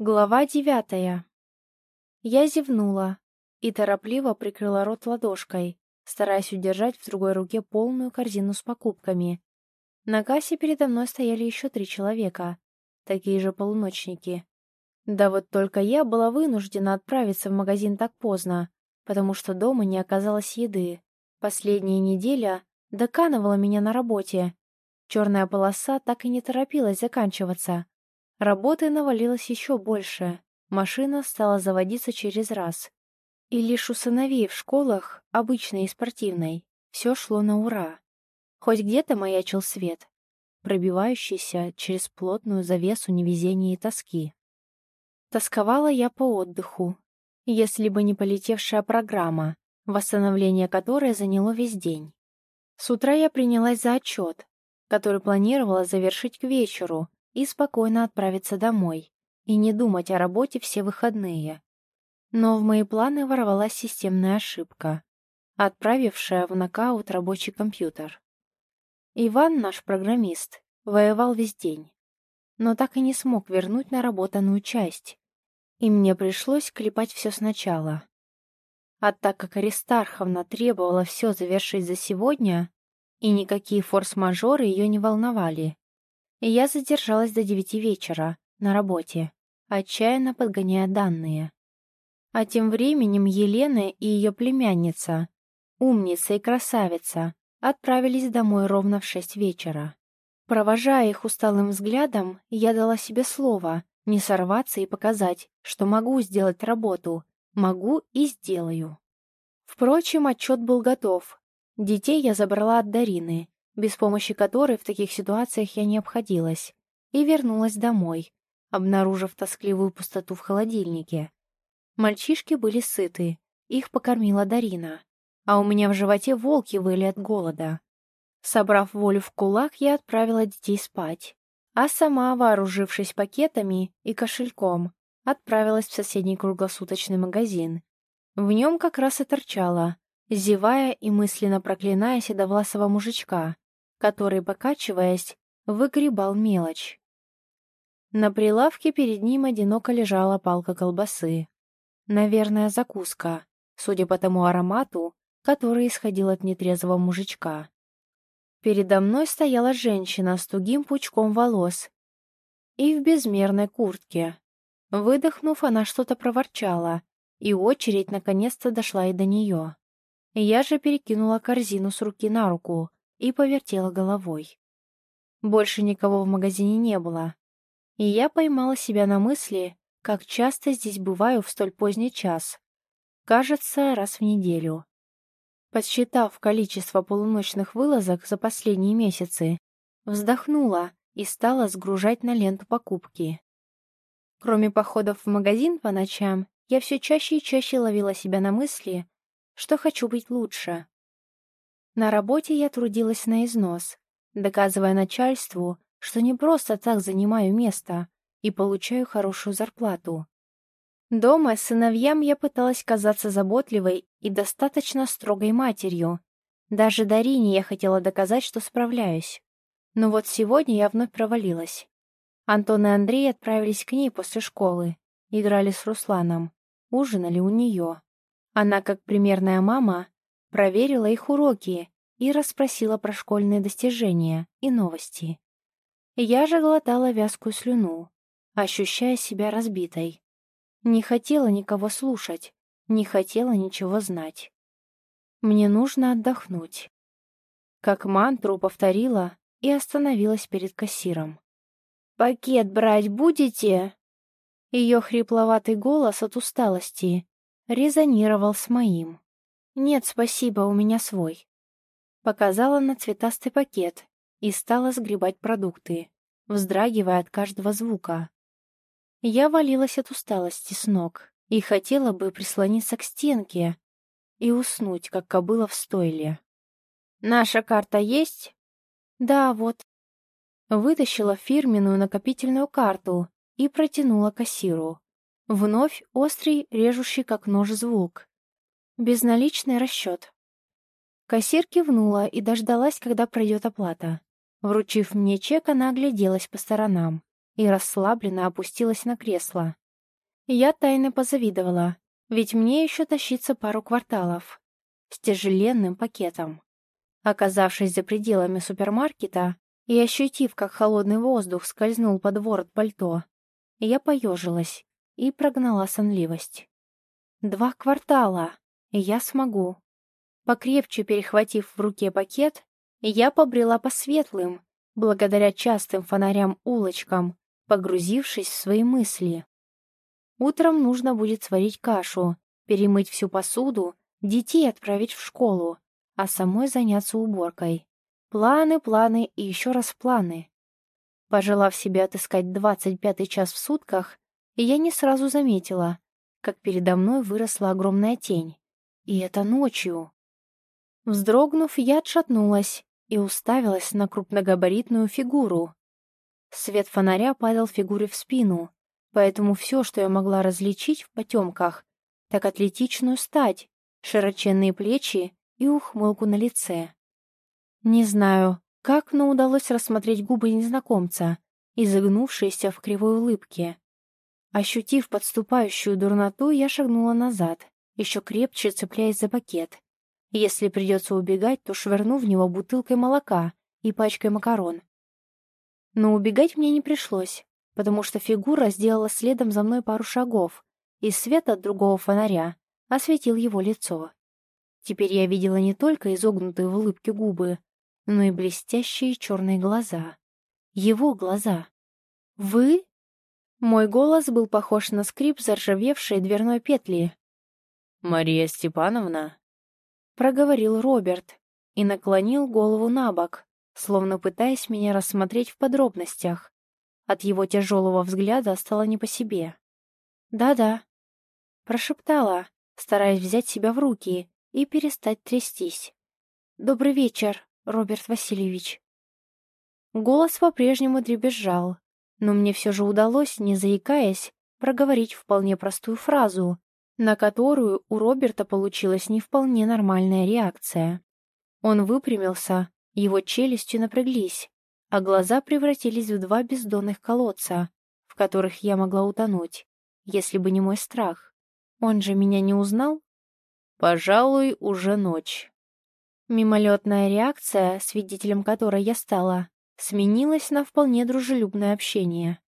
Глава девятая. Я зевнула и торопливо прикрыла рот ладошкой, стараясь удержать в другой руке полную корзину с покупками. На кассе передо мной стояли еще три человека, такие же полуночники. Да вот только я была вынуждена отправиться в магазин так поздно, потому что дома не оказалось еды. Последняя неделя доканывала меня на работе. Черная полоса так и не торопилась заканчиваться, Работы навалилось еще больше. Машина стала заводиться через раз. И лишь у сыновей в школах, обычной и спортивной, все шло на ура. Хоть где-то маячил свет, пробивающийся через плотную завесу невезения и тоски. Тосковала я по отдыху, если бы не полетевшая программа, восстановление которой заняло весь день. С утра я принялась за отчет, который планировала завершить к вечеру, и спокойно отправиться домой, и не думать о работе все выходные. Но в мои планы ворвалась системная ошибка, отправившая в нокаут рабочий компьютер. Иван, наш программист, воевал весь день, но так и не смог вернуть наработанную часть, и мне пришлось клепать все сначала. А так как Аристарховна требовала все завершить за сегодня, и никакие форс-мажоры ее не волновали, я задержалась до девяти вечера на работе, отчаянно подгоняя данные. А тем временем Елена и ее племянница, умница и красавица, отправились домой ровно в шесть вечера. Провожая их усталым взглядом, я дала себе слово не сорваться и показать, что могу сделать работу, могу и сделаю. Впрочем, отчет был готов. Детей я забрала от Дарины, без помощи которой в таких ситуациях я не обходилась, и вернулась домой, обнаружив тоскливую пустоту в холодильнике. Мальчишки были сыты, их покормила Дарина, а у меня в животе волки выли от голода. Собрав волю в кулак, я отправила детей спать, а сама, вооружившись пакетами и кошельком, отправилась в соседний круглосуточный магазин. В нем как раз и торчала, зевая и мысленно проклиная седовласого мужичка, который, покачиваясь, выгребал мелочь. На прилавке перед ним одиноко лежала палка колбасы. Наверное, закуска, судя по тому аромату, который исходил от нетрезвого мужичка. Передо мной стояла женщина с тугим пучком волос и в безмерной куртке. Выдохнув, она что-то проворчала, и очередь наконец-то дошла и до нее. Я же перекинула корзину с руки на руку, и повертела головой. Больше никого в магазине не было, и я поймала себя на мысли, как часто здесь бываю в столь поздний час. Кажется, раз в неделю. Подсчитав количество полуночных вылазок за последние месяцы, вздохнула и стала сгружать на ленту покупки. Кроме походов в магазин по ночам, я все чаще и чаще ловила себя на мысли, что хочу быть лучше. На работе я трудилась на износ, доказывая начальству, что не просто так занимаю место и получаю хорошую зарплату. Дома сыновьям я пыталась казаться заботливой и достаточно строгой матерью. Даже Дарине я хотела доказать, что справляюсь. Но вот сегодня я вновь провалилась. Антон и Андрей отправились к ней после школы, играли с Русланом, ужинали у нее. Она, как примерная мама, проверила их уроки и расспросила про школьные достижения и новости. Я же глотала вязкую слюну, ощущая себя разбитой. Не хотела никого слушать, не хотела ничего знать. Мне нужно отдохнуть. Как мантру повторила и остановилась перед кассиром. «Пакет брать будете?» Ее хрипловатый голос от усталости резонировал с моим. «Нет, спасибо, у меня свой». Показала на цветастый пакет и стала сгребать продукты, вздрагивая от каждого звука. Я валилась от усталости с ног и хотела бы прислониться к стенке и уснуть, как кобыла в стойле. «Наша карта есть?» «Да, вот». Вытащила фирменную накопительную карту и протянула кассиру. Вновь острый, режущий как нож звук. Безналичный расчет. Кассир кивнула и дождалась, когда пройдет оплата. Вручив мне чек, она огляделась по сторонам и расслабленно опустилась на кресло, Я тайно позавидовала, ведь мне еще тащиться пару кварталов с тяжеленным пакетом. Оказавшись за пределами супермаркета и ощутив, как холодный воздух скользнул под ворот пальто, я поежилась и прогнала сонливость. Два квартала, я смогу. Покрепче перехватив в руке пакет, я побрела по светлым, благодаря частым фонарям-улочкам, погрузившись в свои мысли. Утром нужно будет сварить кашу, перемыть всю посуду, детей отправить в школу, а самой заняться уборкой. Планы, планы и еще раз планы. Пожелав себе отыскать двадцать пятый час в сутках, я не сразу заметила, как передо мной выросла огромная тень. И это ночью. Вздрогнув, я отшатнулась и уставилась на крупногабаритную фигуру. Свет фонаря падал фигуре в спину, поэтому все, что я могла различить в потемках, так атлетичную стать, широченные плечи и ухмылку на лице. Не знаю, как, но удалось рассмотреть губы незнакомца, изогнувшиеся в кривой улыбке. Ощутив подступающую дурноту, я шагнула назад, еще крепче цепляясь за пакет. Если придется убегать, то швырну в него бутылкой молока и пачкой макарон. Но убегать мне не пришлось, потому что фигура сделала следом за мной пару шагов, и свет от другого фонаря осветил его лицо. Теперь я видела не только изогнутые в улыбке губы, но и блестящие черные глаза. Его глаза. «Вы?» Мой голос был похож на скрип заржавевшей дверной петли. «Мария Степановна?» проговорил Роберт и наклонил голову на бок, словно пытаясь меня рассмотреть в подробностях. От его тяжелого взгляда стало не по себе. «Да-да», — прошептала, стараясь взять себя в руки и перестать трястись. «Добрый вечер, Роберт Васильевич». Голос по-прежнему дребезжал, но мне все же удалось, не заикаясь, проговорить вполне простую фразу, на которую у Роберта получилась не вполне нормальная реакция. Он выпрямился, его челюсти напряглись, а глаза превратились в два бездонных колодца, в которых я могла утонуть, если бы не мой страх. Он же меня не узнал? Пожалуй, уже ночь. Мимолетная реакция, свидетелем которой я стала, сменилась на вполне дружелюбное общение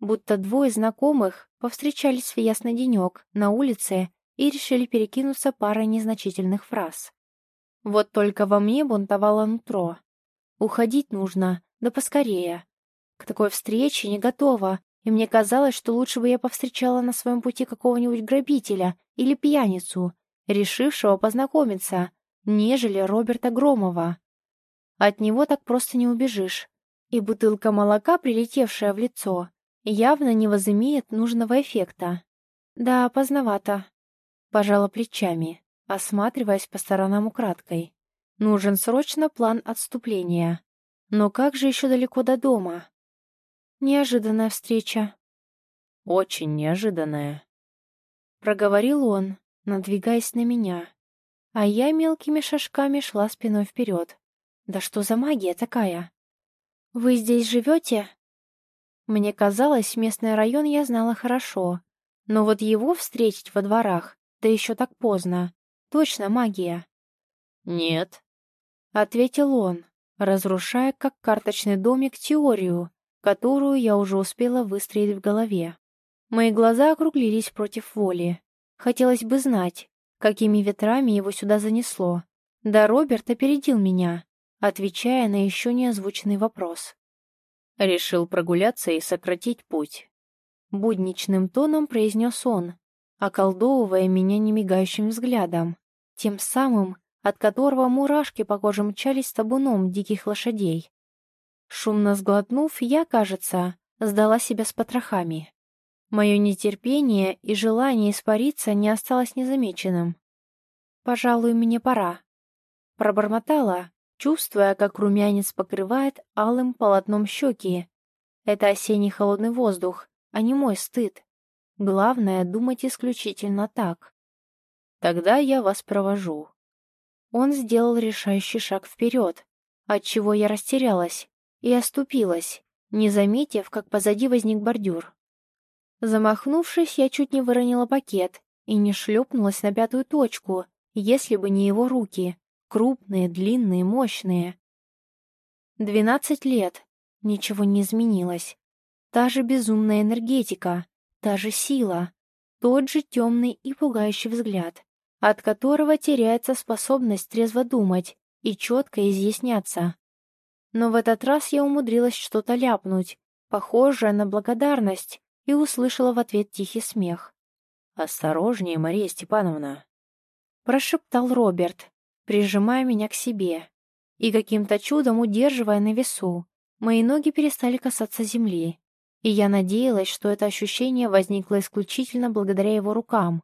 будто двое знакомых повстречались в ясный денек на улице и решили перекинуться парой незначительных фраз. Вот только во мне бунтовало нутро. Уходить нужно, да поскорее. К такой встрече не готова, и мне казалось, что лучше бы я повстречала на своем пути какого-нибудь грабителя или пьяницу, решившего познакомиться, нежели Роберта Громова. От него так просто не убежишь. И бутылка молока, прилетевшая в лицо, явно не возымеет нужного эффекта. Да, поздновато. Пожала плечами, осматриваясь по сторонам украдкой. Нужен срочно план отступления. Но как же еще далеко до дома? Неожиданная встреча. Очень неожиданная. Проговорил он, надвигаясь на меня. А я мелкими шажками шла спиной вперед. Да что за магия такая? Вы здесь живете? Мне казалось, местный район я знала хорошо. Но вот его встретить во дворах, да еще так поздно. Точно магия. «Нет», — ответил он, разрушая как карточный домик теорию, которую я уже успела выстроить в голове. Мои глаза округлились против воли. Хотелось бы знать, какими ветрами его сюда занесло. Да Роберт опередил меня, отвечая на еще не озвученный вопрос. Решил прогуляться и сократить путь. Будничным тоном произнес он, околдовывая меня немигающим взглядом, тем самым, от которого мурашки по коже мчались табуном диких лошадей. Шумно сглотнув, я, кажется, сдала себя с потрохами. Мое нетерпение и желание испариться не осталось незамеченным. «Пожалуй, мне пора», — пробормотала, чувствуя, как румянец покрывает алым полотном щеки. Это осенний холодный воздух, а не мой стыд. Главное — думать исключительно так. Тогда я вас провожу. Он сделал решающий шаг вперед, отчего я растерялась и оступилась, не заметив, как позади возник бордюр. Замахнувшись, я чуть не выронила пакет и не шлепнулась на пятую точку, если бы не его руки. Крупные, длинные, мощные. Двенадцать лет. Ничего не изменилось. Та же безумная энергетика, та же сила, тот же темный и пугающий взгляд, от которого теряется способность трезво думать и четко изъясняться. Но в этот раз я умудрилась что-то ляпнуть, похожее на благодарность, и услышала в ответ тихий смех. «Осторожнее, Мария Степановна!» Прошептал Роберт, прижимая меня к себе и каким-то чудом удерживая на весу. Мои ноги перестали касаться земли, и я надеялась, что это ощущение возникло исключительно благодаря его рукам,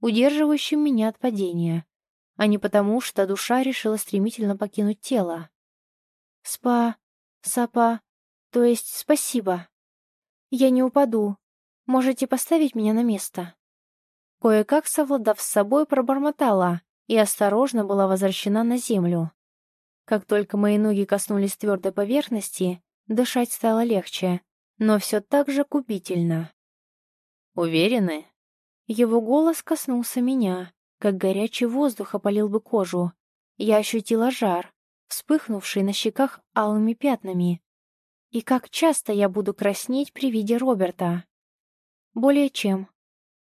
удерживающим меня от падения, а не потому, что душа решила стремительно покинуть тело. «Спа... сапа... то есть спасибо. Я не упаду. Можете поставить меня на место?» Кое-как, совладав с собой, пробормотала и осторожно была возвращена на землю. Как только мои ноги коснулись твердой поверхности, дышать стало легче, но все так же губительно. «Уверены?» Его голос коснулся меня, как горячий воздух опалил бы кожу. Я ощутила жар, вспыхнувший на щеках алыми пятнами. И как часто я буду краснеть при виде Роберта? Более чем.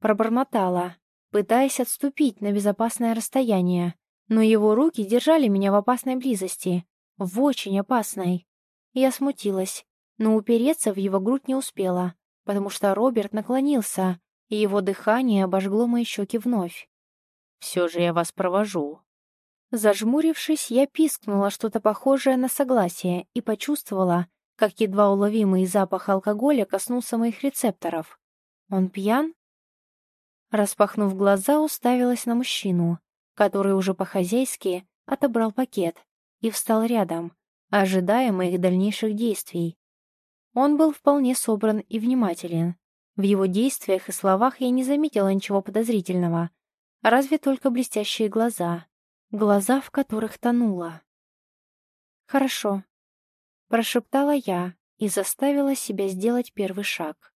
Пробормотала, пытаясь отступить на безопасное расстояние, но его руки держали меня в опасной близости, в очень опасной. Я смутилась, но упереться в его грудь не успела, потому что Роберт наклонился, и его дыхание обожгло мои щеки вновь. «Все же я вас провожу». Зажмурившись, я пискнула что-то похожее на согласие и почувствовала, как едва уловимый запах алкоголя коснулся моих рецепторов. Он пьян? Распахнув глаза, уставилась на мужчину, который уже по-хозяйски отобрал пакет и встал рядом, ожидая моих дальнейших действий. Он был вполне собран и внимателен. В его действиях и словах я не заметила ничего подозрительного, разве только блестящие глаза, глаза, в которых тонула. «Хорошо», — прошептала я и заставила себя сделать первый шаг.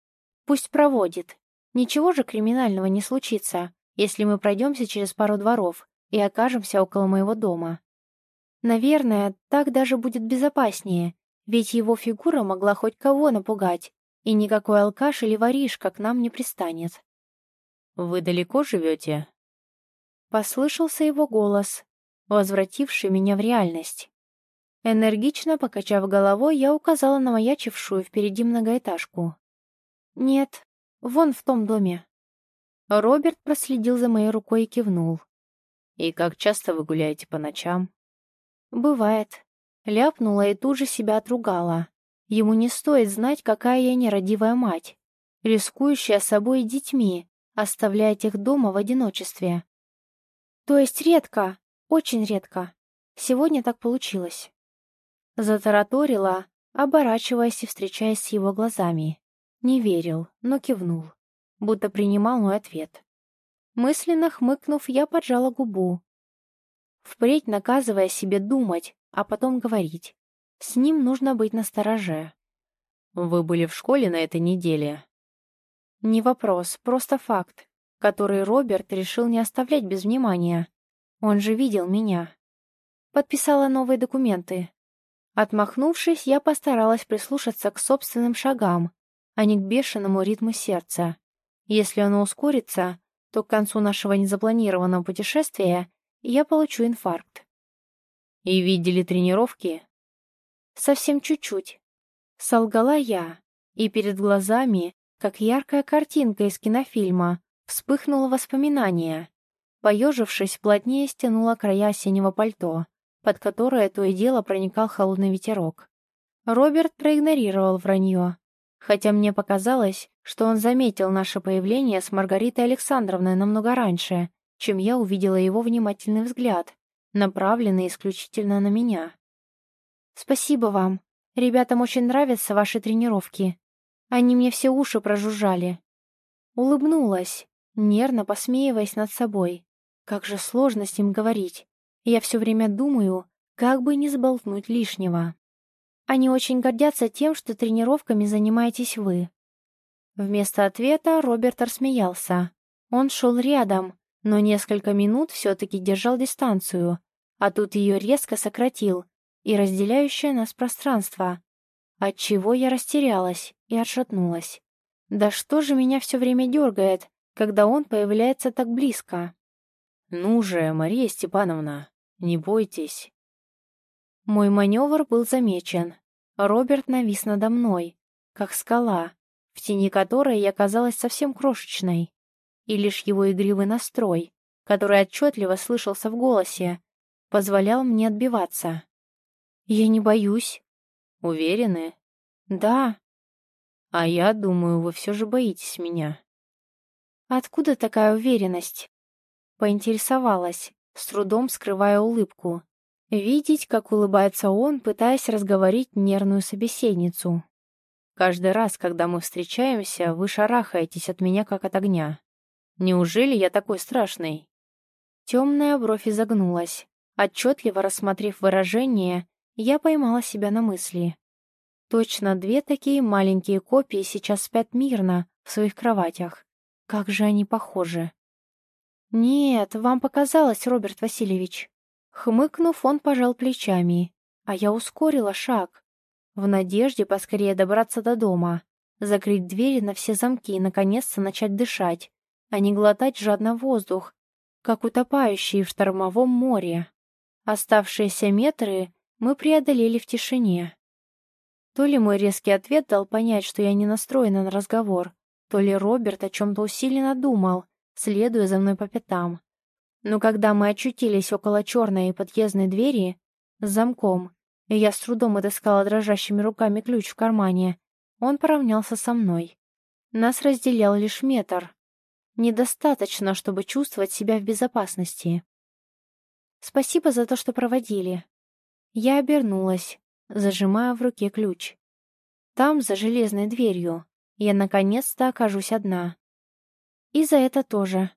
«Пусть проводит. Ничего же криминального не случится, если мы пройдемся через пару дворов и окажемся около моего дома. Наверное, так даже будет безопаснее, ведь его фигура могла хоть кого напугать, и никакой алкаш или воришка к нам не пристанет. «Вы далеко живете?» Послышался его голос, возвративший меня в реальность. Энергично покачав головой, я указала на маячившую впереди многоэтажку. «Нет, вон в том доме». Роберт проследил за моей рукой и кивнул. «И как часто вы гуляете по ночам?» «Бывает. Ляпнула и тут же себя отругала. Ему не стоит знать, какая я нерадивая мать, рискующая собой и детьми, оставляя их дома в одиночестве. То есть редко, очень редко. Сегодня так получилось. Затараторила, оборачиваясь и встречаясь с его глазами. Не верил, но кивнул, будто принимал мой ответ. Мысленно хмыкнув, я поджала губу. Впредь наказывая себе думать, а потом говорить. С ним нужно быть настороже. «Вы были в школе на этой неделе?» Не вопрос, просто факт, который Роберт решил не оставлять без внимания. Он же видел меня. Подписала новые документы. Отмахнувшись, я постаралась прислушаться к собственным шагам, а не к бешеному ритму сердца. Если оно ускорится, то к концу нашего незапланированного путешествия я получу инфаркт. «И видели тренировки?» «Совсем чуть-чуть». Солгала я, и перед глазами, как яркая картинка из кинофильма, вспыхнуло воспоминание. Поежившись, плотнее стянула края осеннего пальто, под которое то и дело проникал холодный ветерок. Роберт проигнорировал вранье, хотя мне показалось, что он заметил наше появление с Маргаритой Александровной намного раньше, чем я увидела его внимательный взгляд, направленный исключительно на меня. «Спасибо вам. Ребятам очень нравятся ваши тренировки. Они мне все уши прожужжали». Улыбнулась, нервно посмеиваясь над собой. Как же сложно с ним говорить. Я все время думаю, как бы не сболтнуть лишнего. Они очень гордятся тем, что тренировками занимаетесь вы. Вместо ответа Роберт рассмеялся. Он шел рядом, но несколько минут все-таки держал дистанцию, а тут ее резко сократил и разделяющее нас пространство, отчего я растерялась и отшатнулась. Да что же меня все время дергает, когда он появляется так близко? «Ну же, Мария Степановна, не бойтесь». Мой маневр был замечен. Роберт навис надо мной, как скала, в тени которой я казалась совсем крошечной. И лишь его игривый настрой, который отчетливо слышался в голосе, позволял мне отбиваться. «Я не боюсь». «Уверены?» «Да». «А я думаю, вы все же боитесь меня». «Откуда такая уверенность?» Поинтересовалась, с трудом скрывая улыбку. Видеть, как улыбается он, пытаясь разговорить нервную собеседницу. «Каждый раз, когда мы встречаемся, вы шарахаетесь от меня, как от огня. Неужели я такой страшный?» Темная бровь изогнулась. Отчетливо рассмотрев выражение, я поймала себя на мысли. Точно две такие маленькие копии сейчас спят мирно в своих кроватях. Как же они похожи. «Нет, вам показалось, Роберт Васильевич». Хмыкнув, он пожал плечами, а я ускорила шаг, в надежде поскорее добраться до дома, закрыть двери на все замки и наконец-то начать дышать, а не глотать жадно воздух, как утопающие в штормовом море. Оставшиеся метры мы преодолели в тишине. То ли мой резкий ответ дал понять, что я не настроена на разговор, то ли Роберт о чем-то усиленно думал, следуя за мной по пятам. Но когда мы очутились около черной подъездной двери с замком, и я с трудом отыскала дрожащими руками ключ в кармане, он поравнялся со мной. Нас разделял лишь метр. Недостаточно, чтобы чувствовать себя в безопасности. Спасибо за то, что проводили. Я обернулась, зажимая в руке ключ. Там, за железной дверью, я наконец-то окажусь одна. И за это тоже.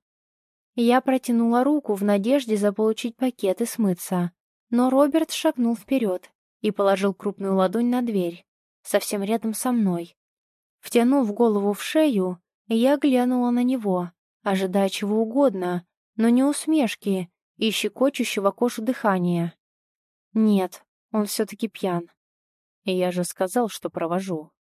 Я протянула руку в надежде заполучить пакет и смыться, но Роберт шагнул вперед и положил крупную ладонь на дверь, совсем рядом со мной. Втянув голову в шею, я глянула на него, ожидая чего угодно, но не усмешки и щекочущего кожу дыхания. Нет, он все-таки пьян. Я же сказал, что провожу.